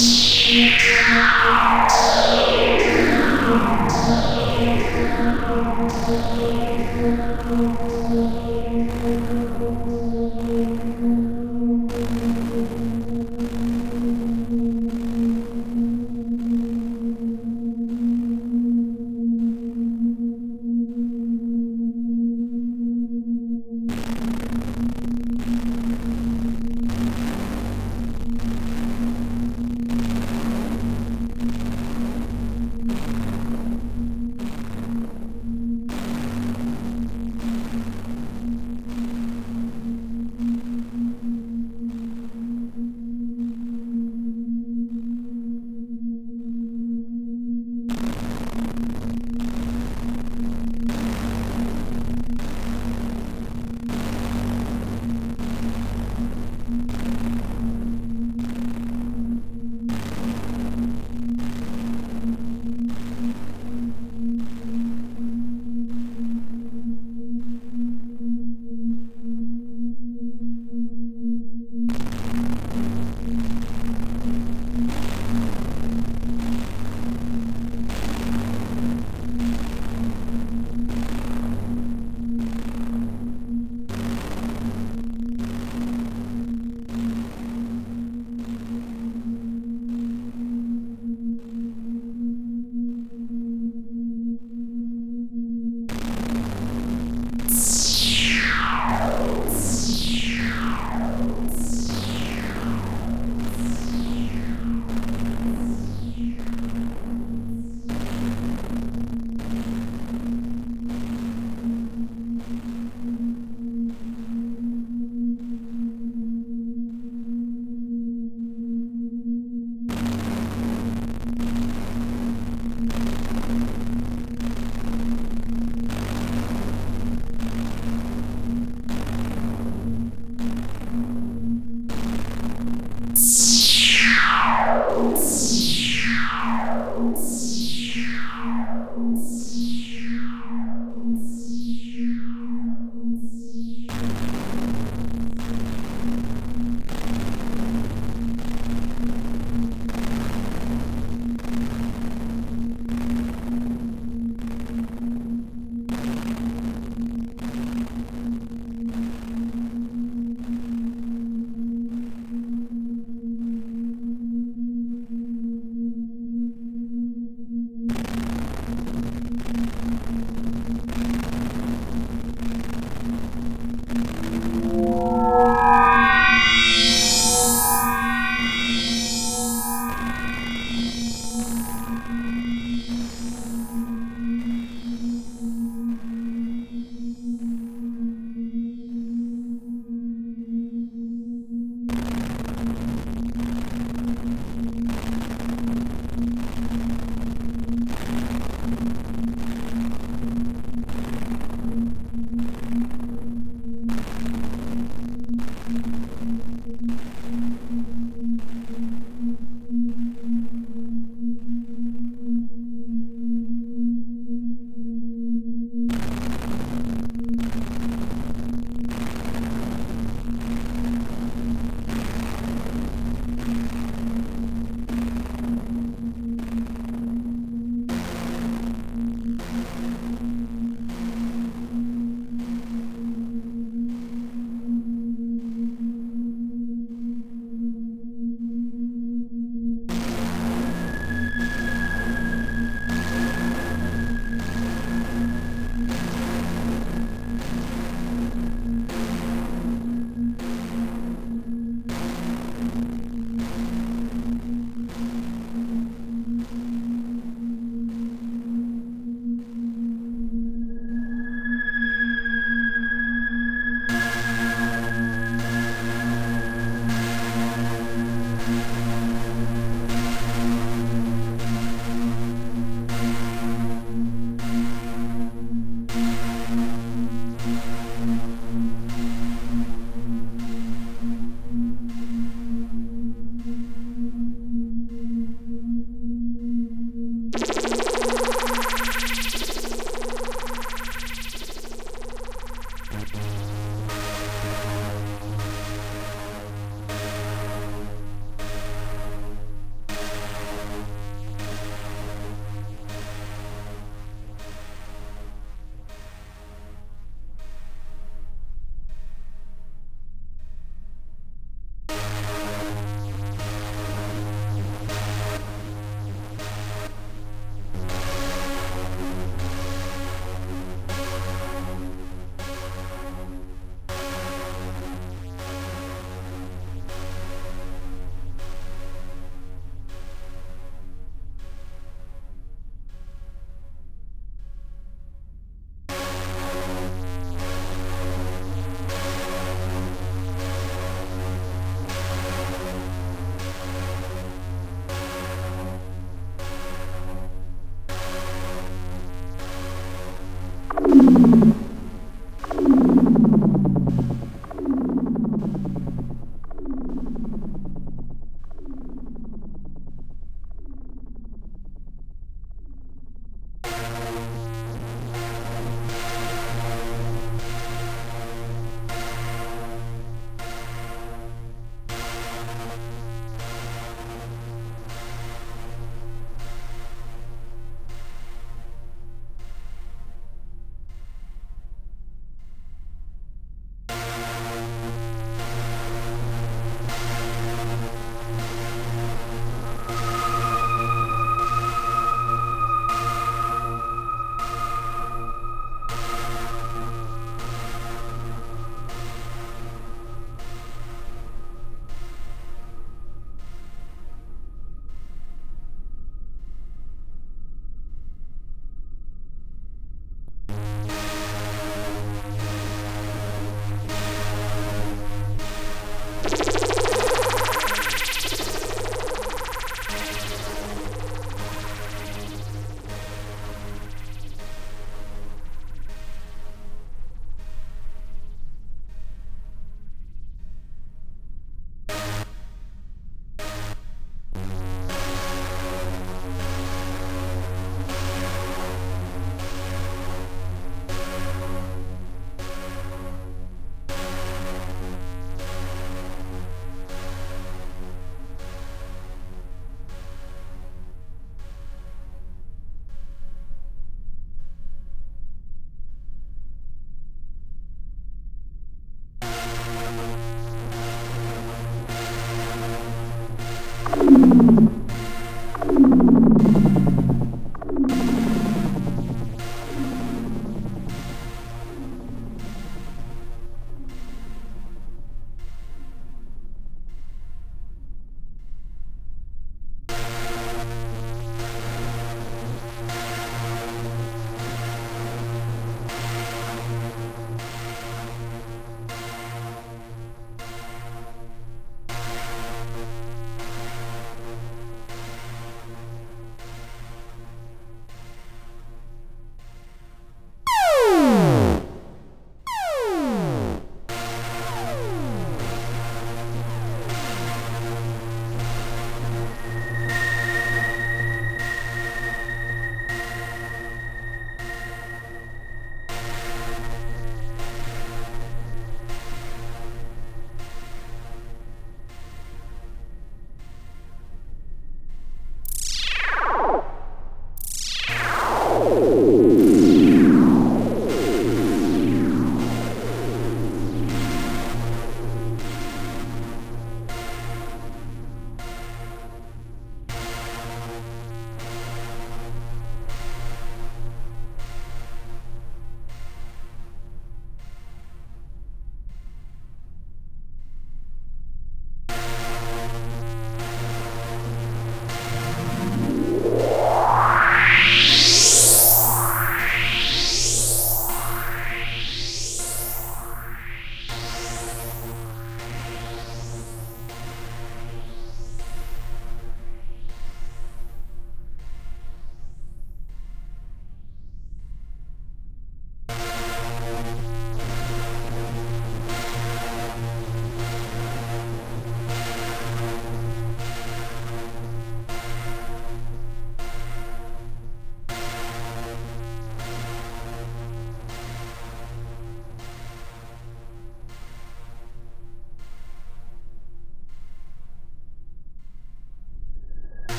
Thank you.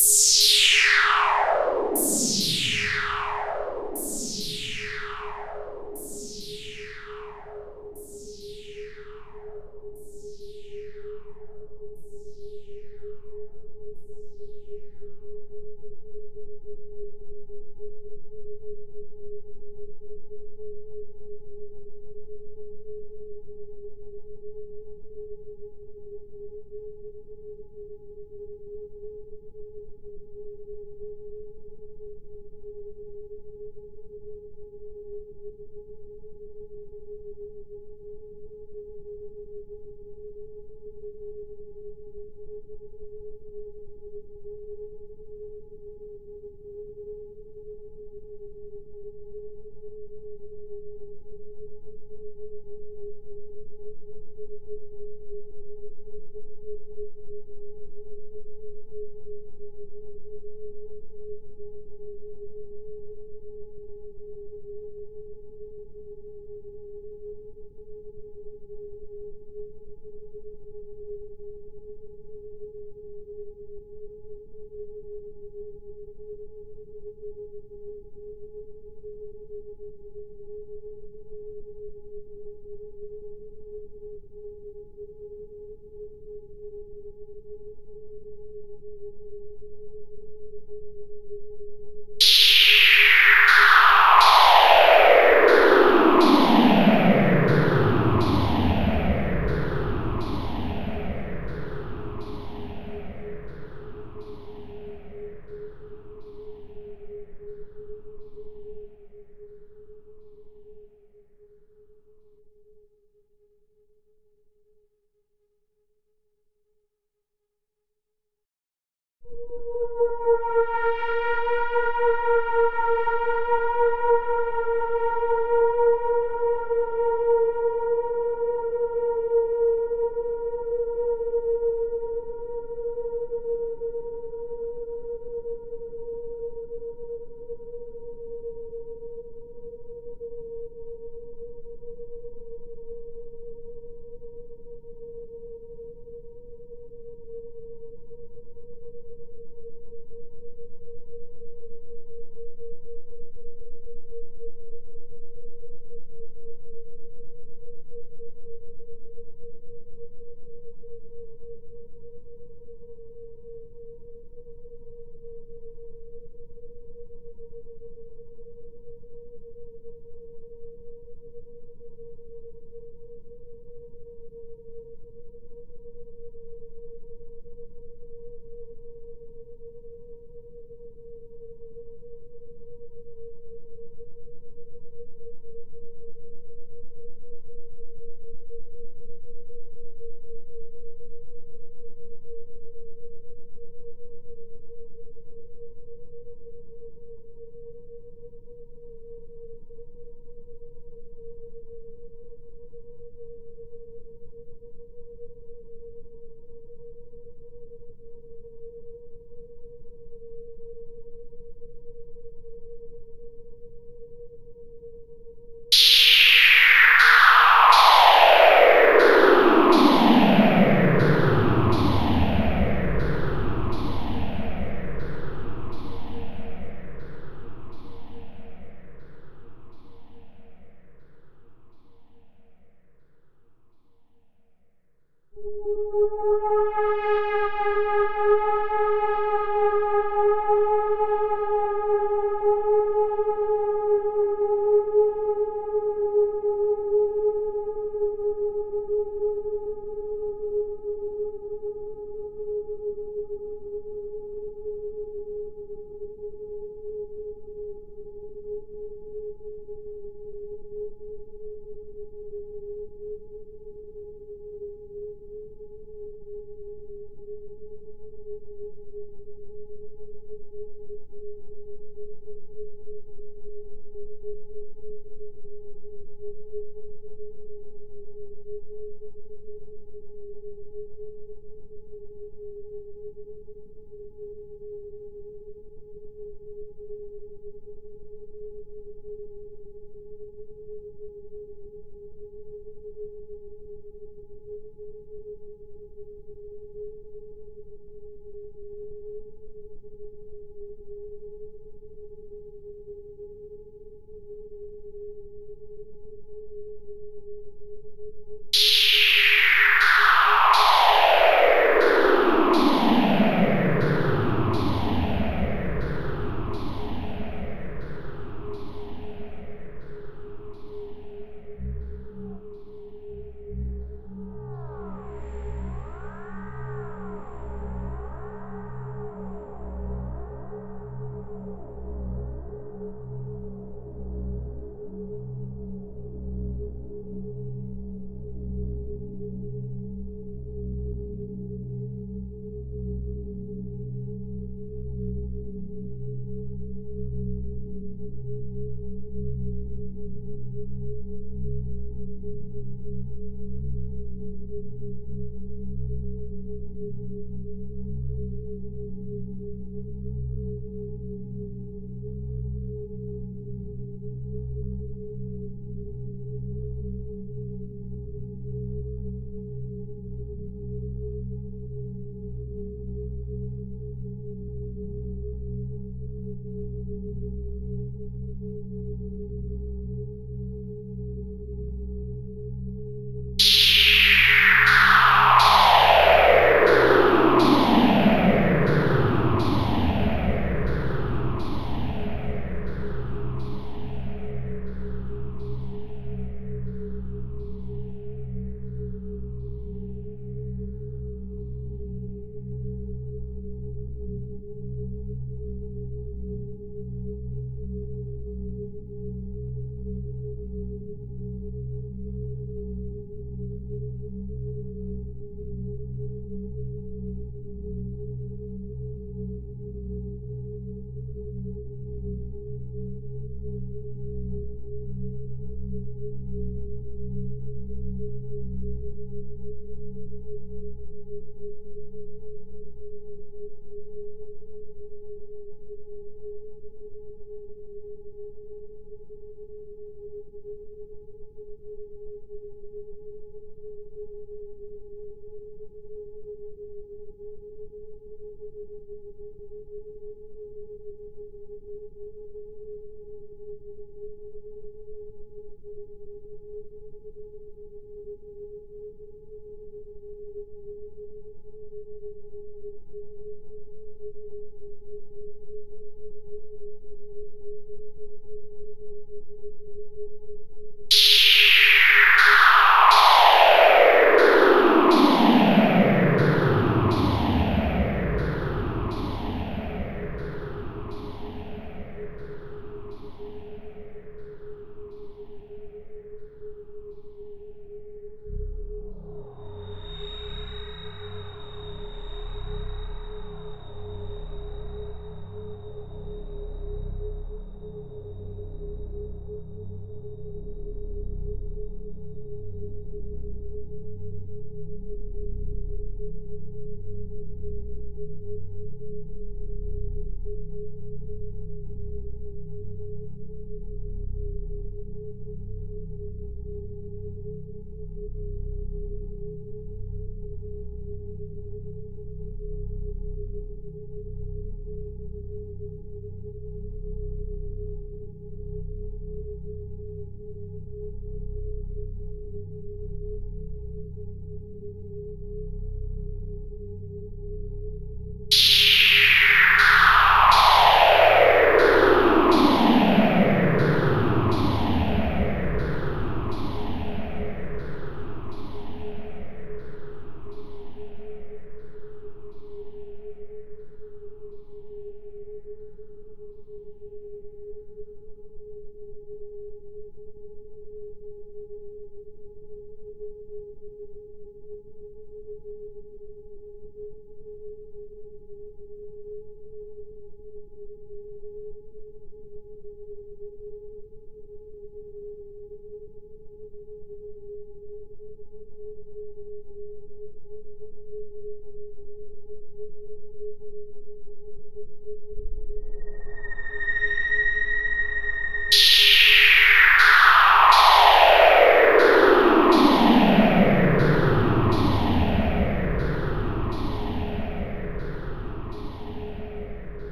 you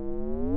thank you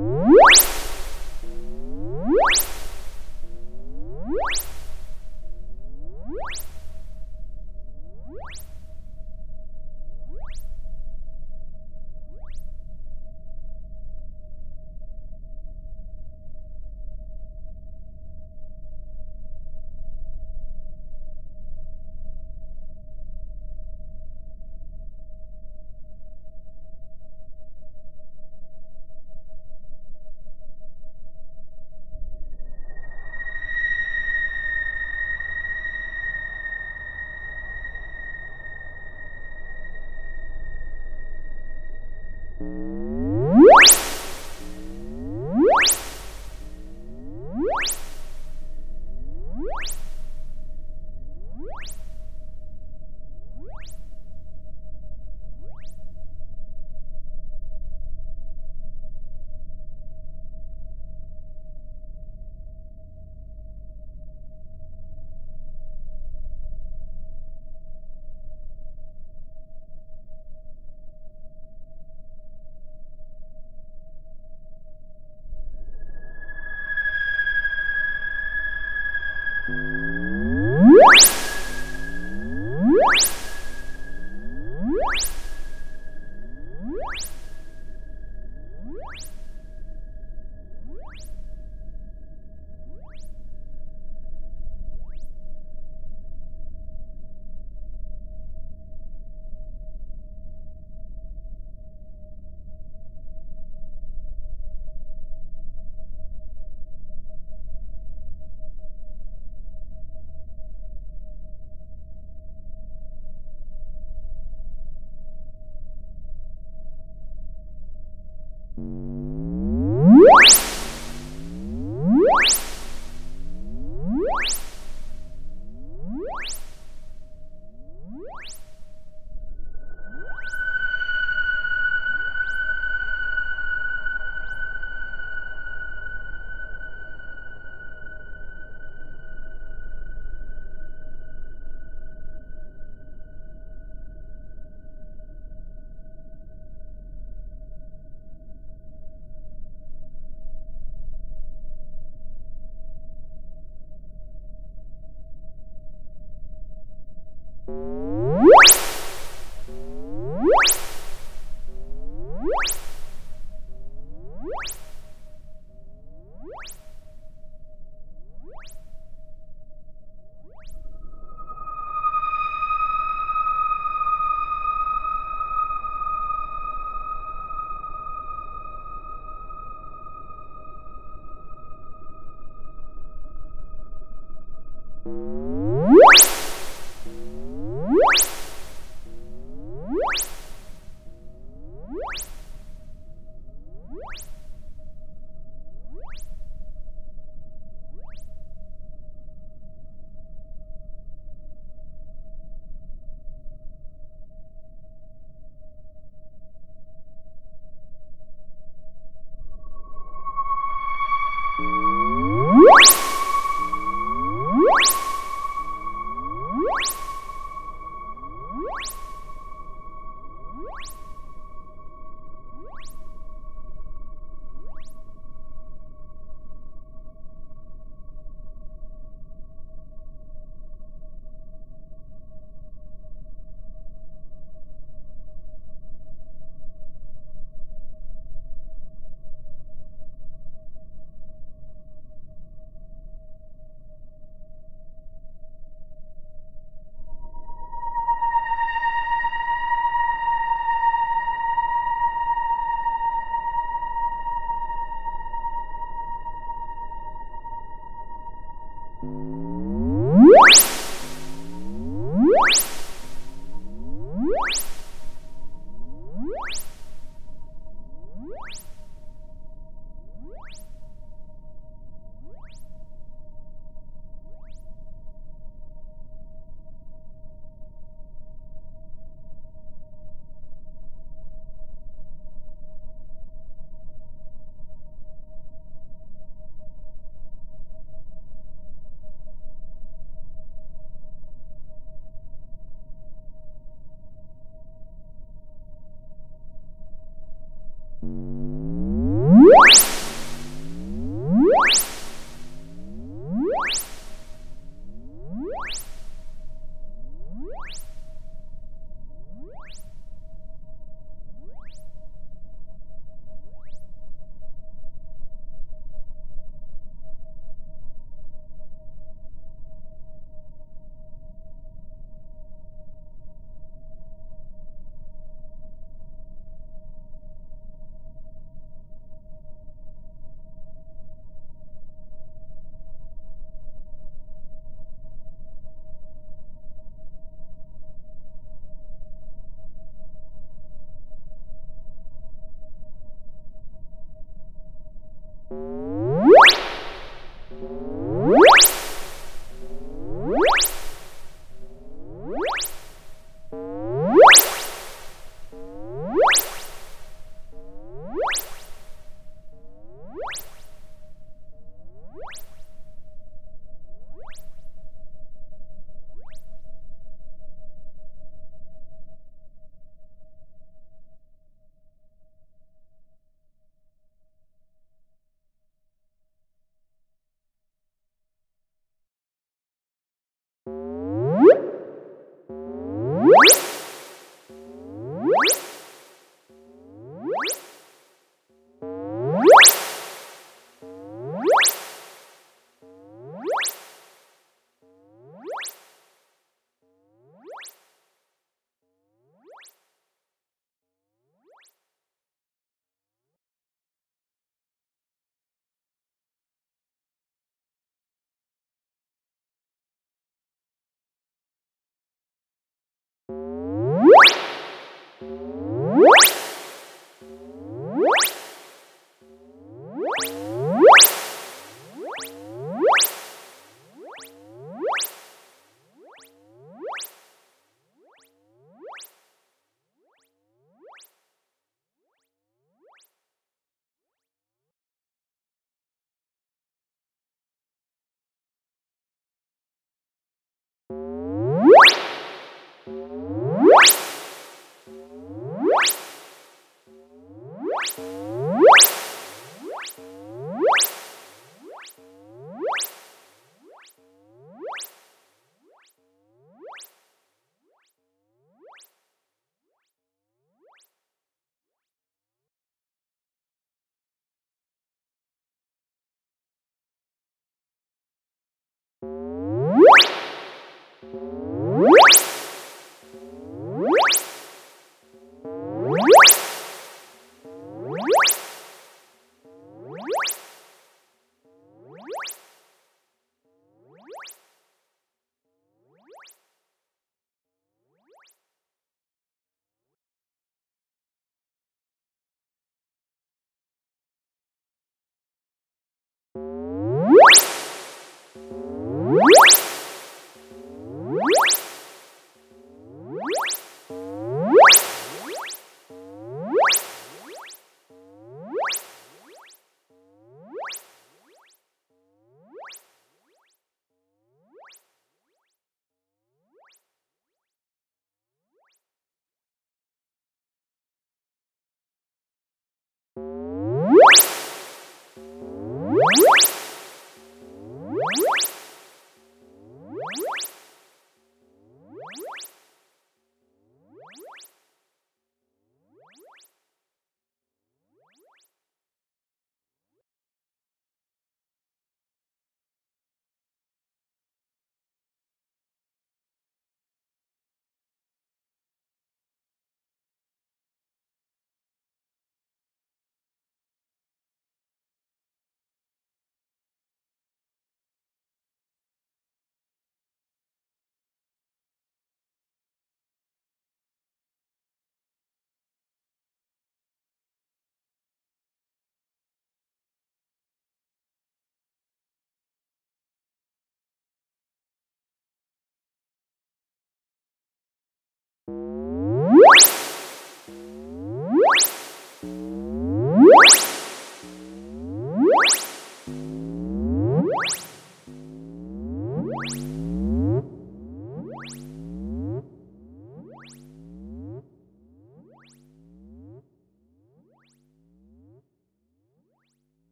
you